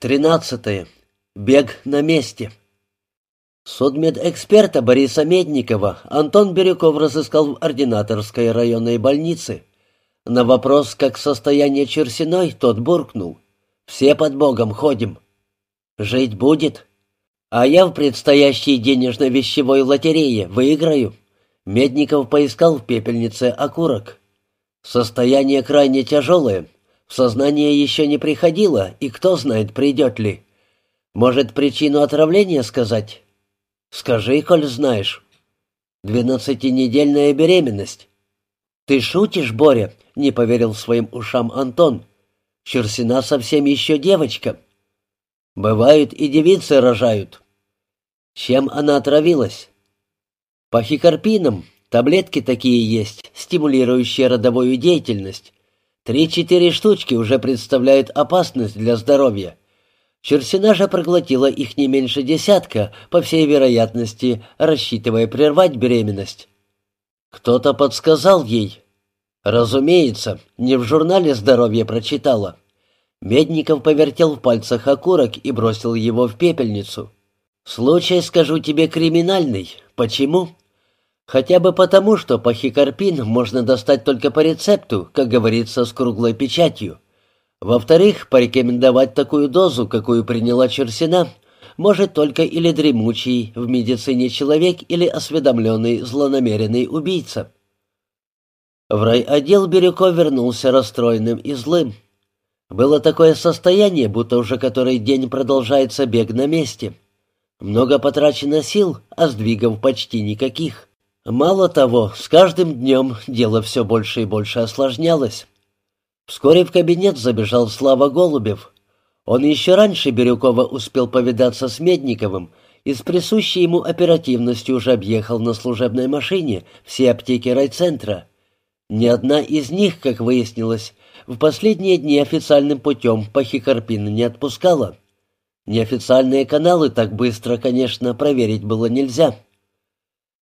Тринадцатое. Бег на месте. Судмедэксперта Бориса Медникова Антон Бирюков разыскал в ординаторской районной больнице. На вопрос, как состояние Черсиной, тот буркнул. «Все под Богом ходим. Жить будет. А я в предстоящей денежно-вещевой лотерее выиграю». Медников поискал в пепельнице окурок. «Состояние крайне тяжелое, в сознание еще не приходило, и кто знает, придет ли. Может, причину отравления сказать? Скажи, коль знаешь. Двенадцатинедельная беременность. Ты шутишь, Боря? Не поверил своим ушам Антон. Черсина совсем еще девочка. Бывают и девицы рожают. Чем она отравилась? Пахикарпином. Таблетки такие есть, стимулирующие родовую деятельность. Три-четыре штучки уже представляют опасность для здоровья. Черсина же проглотила их не меньше десятка, по всей вероятности, рассчитывая прервать беременность. Кто-то подсказал ей. Разумеется, не в журнале здоровья прочитала. Медников повертел в пальцах окурок и бросил его в пепельницу. «Случай, скажу тебе, криминальный. Почему?» Хотя бы потому, что пахикарпин можно достать только по рецепту, как говорится, с круглой печатью. Во-вторых, порекомендовать такую дозу, какую приняла Черсина, может только или дремучий в медицине человек, или осведомленный злонамеренный убийца. В райотдел Бирюков вернулся расстроенным и злым. Было такое состояние, будто уже который день продолжается бег на месте. Много потрачено сил, а сдвигов почти никаких. Мало того, с каждым днем дело все больше и больше осложнялось. Вскоре в кабинет забежал Слава Голубев. Он еще раньше Бирюкова успел повидаться с Медниковым и с присущей ему оперативностью уже объехал на служебной машине все аптеки райцентра. Ни одна из них, как выяснилось, в последние дни официальным путем пахикарпин не отпускала. Неофициальные каналы так быстро, конечно, проверить было нельзя.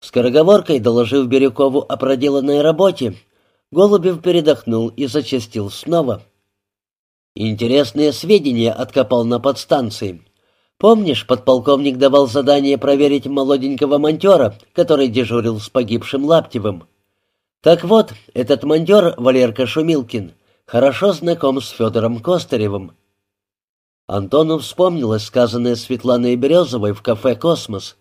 Скороговоркой доложив Бирюкову о проделанной работе, Голубев передохнул и зачастил снова. «Интересные сведения откопал на подстанции. Помнишь, подполковник давал задание проверить молоденького монтера, который дежурил с погибшим Лаптевым? Так вот, этот монтер, Валерка Шумилкин, хорошо знаком с Федором Костаревым». Антону вспомнилось сказанное Светланой Березовой в кафе «Космос».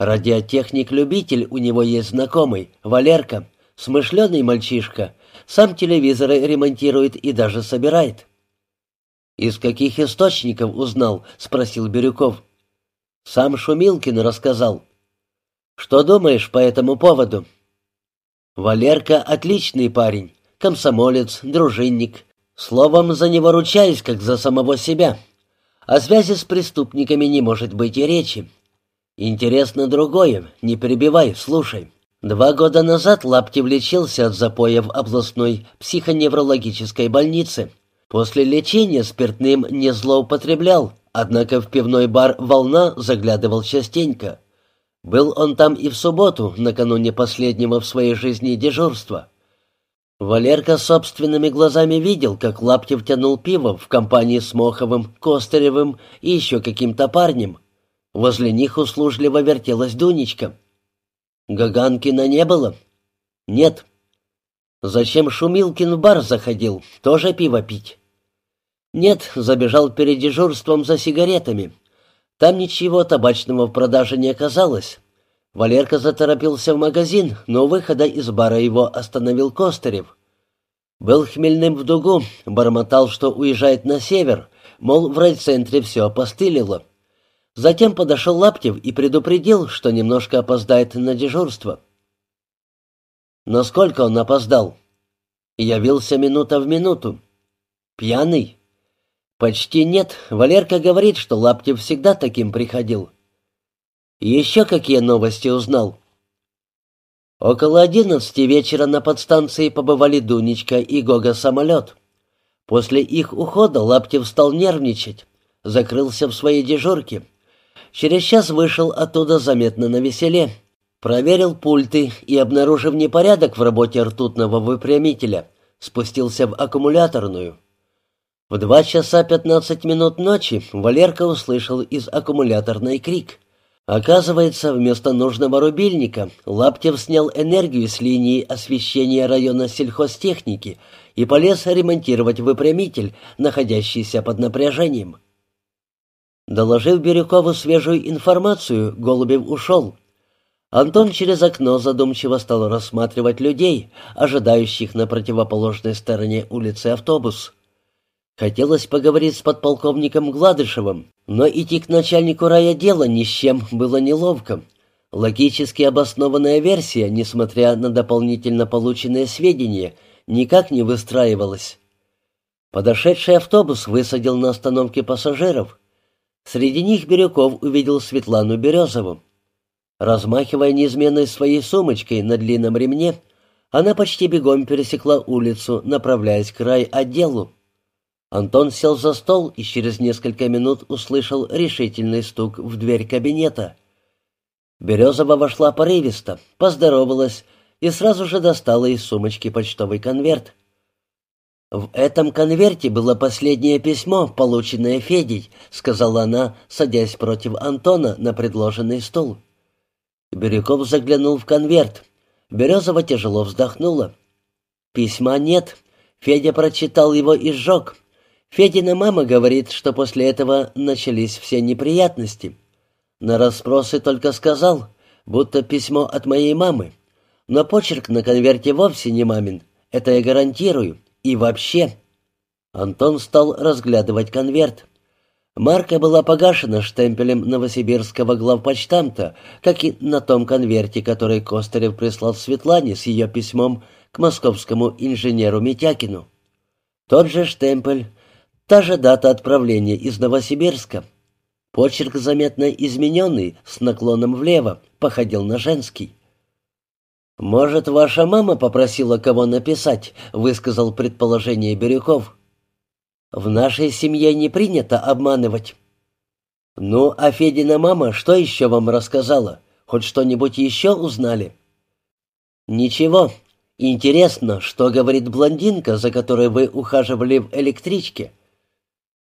Радиотехник-любитель у него есть знакомый, Валерка, смышленый мальчишка, сам телевизоры ремонтирует и даже собирает. «Из каких источников узнал?» — спросил Бирюков. «Сам Шумилкин рассказал». «Что думаешь по этому поводу?» «Валерка — отличный парень, комсомолец, дружинник. Словом, за него ручаюсь, как за самого себя. О связи с преступниками не может быть и речи. «Интересно другое. Не перебивай, слушай. Два года назад Лаптев лечился от запоя в областной психоневрологической больнице. После лечения спиртным не злоупотреблял, однако в пивной бар «Волна» заглядывал частенько. Был он там и в субботу, накануне последнего в своей жизни дежурства. Валерка собственными глазами видел, как Лаптев тянул пиво в компании с Моховым, Костыревым и еще каким-то парнем, Возле них услужливо вертелась Дунечка. Гаганкина не было? Нет. Зачем Шумилкин в бар заходил? Тоже пиво пить? Нет, забежал перед дежурством за сигаретами. Там ничего табачного в продаже не оказалось. Валерка заторопился в магазин, но у выхода из бара его остановил Костырев. Был хмельным в дугу, бормотал, что уезжает на север, мол, в райцентре все опостылило. Затем подошел Лаптев и предупредил, что немножко опоздает на дежурство. Насколько он опоздал? Явился минута в минуту. Пьяный? Почти нет. Валерка говорит, что Лаптев всегда таким приходил. Еще какие новости узнал? Около одиннадцати вечера на подстанции побывали Дунечка и Гога-самолет. После их ухода Лаптев стал нервничать, закрылся в своей дежурке. Через час вышел оттуда заметно на веселе. Проверил пульты и, обнаружив непорядок в работе ртутного выпрямителя, спустился в аккумуляторную. В два часа пятнадцать минут ночи Валерка услышал из аккумуляторной крик. Оказывается, вместо нужного рубильника Лаптев снял энергию с линии освещения района сельхозтехники и полез ремонтировать выпрямитель, находящийся под напряжением. Доложив Бирюкову свежую информацию, Голубев ушел. Антон через окно задумчиво стал рассматривать людей, ожидающих на противоположной стороне улицы автобус. Хотелось поговорить с подполковником Гладышевым, но идти к начальнику райотдела ни с чем было неловко. Логически обоснованная версия, несмотря на дополнительно полученные сведения, никак не выстраивалась. Подошедший автобус высадил на остановке пассажиров. Среди них Бирюков увидел Светлану Березову. Размахивая неизменной своей сумочкой на длинном ремне, она почти бегом пересекла улицу, направляясь к райотделу. Антон сел за стол и через несколько минут услышал решительный стук в дверь кабинета. Березова вошла порывисто, поздоровалась и сразу же достала из сумочки почтовый конверт. «В этом конверте было последнее письмо, полученное Федей», — сказала она, садясь против Антона на предложенный стул. Бирюков заглянул в конверт. Березова тяжело вздохнула. «Письма нет. Федя прочитал его и сжег. Федина мама говорит, что после этого начались все неприятности. На расспросы только сказал, будто письмо от моей мамы. Но почерк на конверте вовсе не мамин, это я гарантирую. И вообще...» Антон стал разглядывать конверт. Марка была погашена штемпелем новосибирского главпочтамта, как и на том конверте, который Костырев прислал Светлане с ее письмом к московскому инженеру Митякину. Тот же штемпель, Та же дата отправления из Новосибирска. Почерк заметно измененный, с наклоном влево, походил на женский. «Может, ваша мама попросила кого написать?» — высказал предположение Бирюков. «В нашей семье не принято обманывать». «Ну, а Федина мама что еще вам рассказала? Хоть что-нибудь еще узнали?» «Ничего. Интересно, что говорит блондинка, за которой вы ухаживали в электричке?»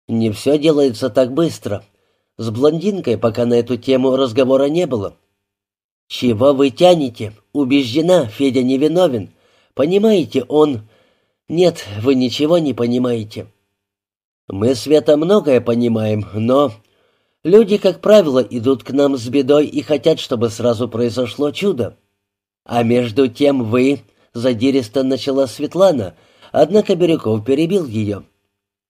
Не все делается так быстро. С блондинкой пока на эту тему разговора не было. Чего вы тянете? Убеждена, Федя невиновен. Понимаете, он... Нет, вы ничего не понимаете. Мы, Света, многое понимаем, но... Люди, как правило, идут к нам с бедой и хотят, чтобы сразу произошло чудо. А между тем вы, задиристо начала Светлана, однако Бирюков перебил ее.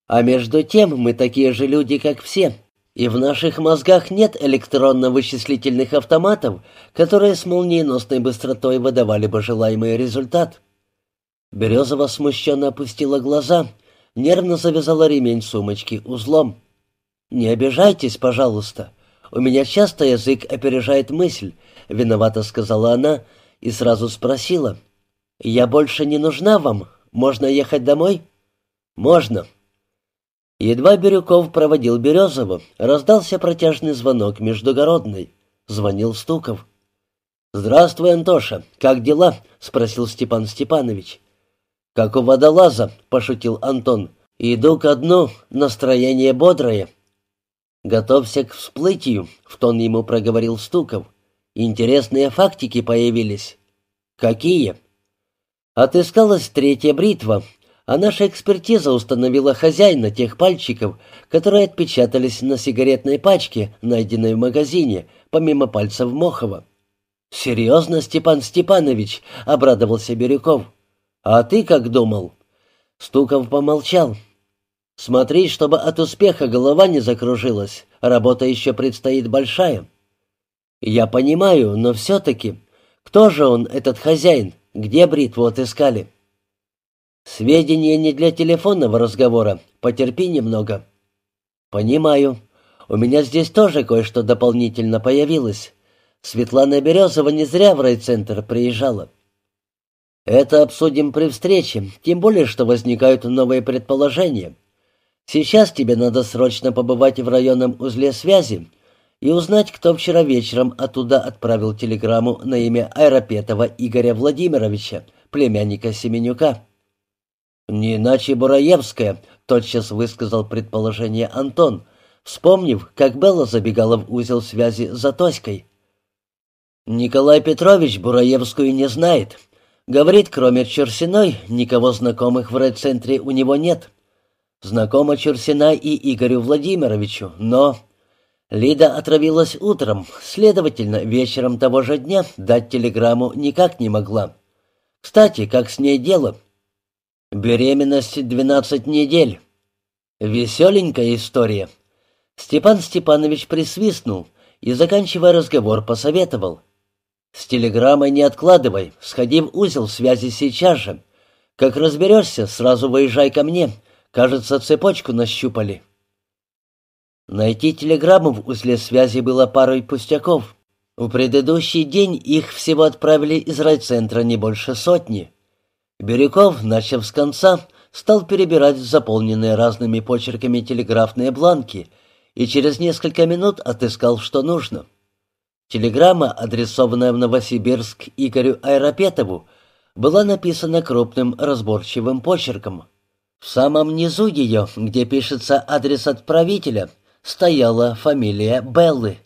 А между тем мы такие же люди, как все, и в наших мозгах нет электронно-вычислительных автоматов, которые с молниеносной быстротой выдавали бы желаемый результат. Березова смущенно опустила глаза, нервно завязала ремень сумочки узлом. «Не обижайтесь, пожалуйста. У меня часто язык опережает мысль», — виновато сказала она и сразу спросила. «Я больше не нужна вам? Можно ехать домой?» «Можно», Едва Бирюков проводил Березову, раздался протяжный звонок междугородный. Звонил Стуков. «Здравствуй, Антоша, как дела?» — спросил Степан Степанович. «Как у водолаза», — пошутил Антон. «Иду ко дну, настроение бодрое». «Готовься к всплытию», — в тон ему проговорил Стуков. «Интересные фактики появились». «Какие?» Отыскалась третья бритва, а наша экспертиза установила хозяина тех пальчиков, которые отпечатались на сигаретной пачке, найденной в магазине, помимо пальцев Мохова. «Серьезно, Степан Степанович?» — обрадовался Бирюков. «А ты как думал?» Стуков помолчал. «Смотри, чтобы от успеха голова не закружилась. Работа еще предстоит большая». «Я понимаю, но все-таки... Кто же он, этот хозяин? Где бритву отыскали?» «Сведения не для телефонного разговора. Потерпи немного». «Понимаю. У меня здесь тоже кое-что дополнительно появилось. Светлана Березова не зря в райцентр приезжала». «Это обсудим при встрече, тем более, что возникают новые предположения. Сейчас тебе надо срочно побывать в районном узле связи и узнать, кто вчера вечером оттуда отправил телеграмму на имя Айропетова Игоря Владимировича, племянника Семенюка». «Не иначе Бураевская», — тотчас высказал предположение Антон, вспомнив, как Белла забегала в узел связи за Тоськой. «Николай Петрович Бураевскую не знает. Говорит, кроме Черсиной, никого знакомых в райцентре у него нет. Знакома Черсина и Игорю Владимировичу, но...» Лида отравилась утром, следовательно, вечером того же дня дать телеграмму никак не могла. Кстати, как с ней дело? Беременность двенадцать недель. Веселенькая история. Степан Степанович присвистнул и, заканчивая разговор, посоветовал. «С телеграммой не откладывай, сходи в узел связи сейчас же. Как разберешься, сразу выезжай ко мне. Кажется, цепочку нащупали». Найти телеграмму в узле связи было парой пустяков. В предыдущий день их всего отправили из райцентра не больше сотни. Бирюков, начав с конца, стал перебирать заполненные разными почерками телеграфные бланки и через несколько минут отыскал, что нужно. Телеграмма, адресованная в Новосибирск Игорю Айропетову, была написана крупным разборчивым почерком. В самом низу ее, где пишется адрес отправителя, стояла фамилия Беллы.